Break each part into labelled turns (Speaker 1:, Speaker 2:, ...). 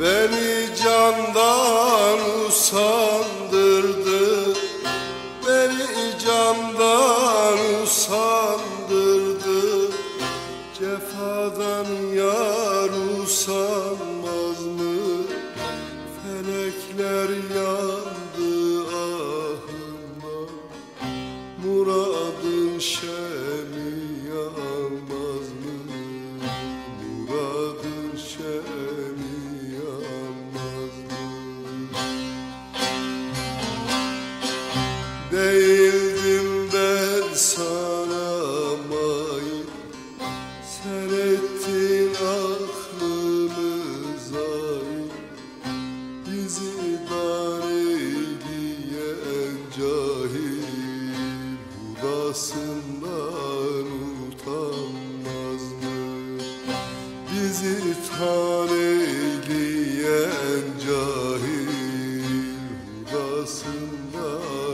Speaker 1: Beni candan usandırdı. Beni candan usandırdı. Cefadan yar usanmaz Hudasından utanmaz mı? Bizi tan cahil Hudasından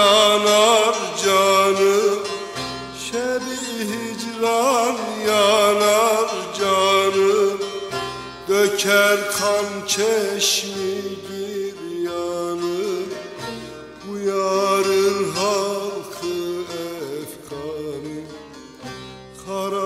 Speaker 1: yanar canım Şebi hicran yanar canım Döker kan çeşmi giryanı Uyarır halkı efkanı Kara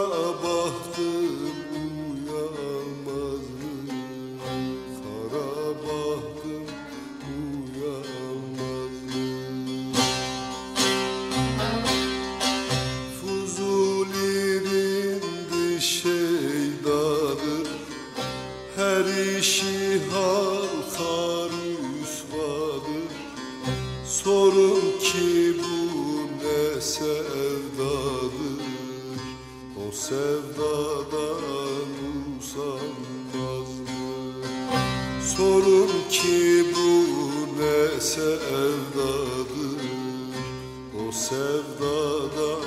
Speaker 1: Her işi halka rüsvadır Sorun ki bu ne sevdadır. O sevdadan usanmaz mı? Sorun ki bu ne sevdadır. O sevdadan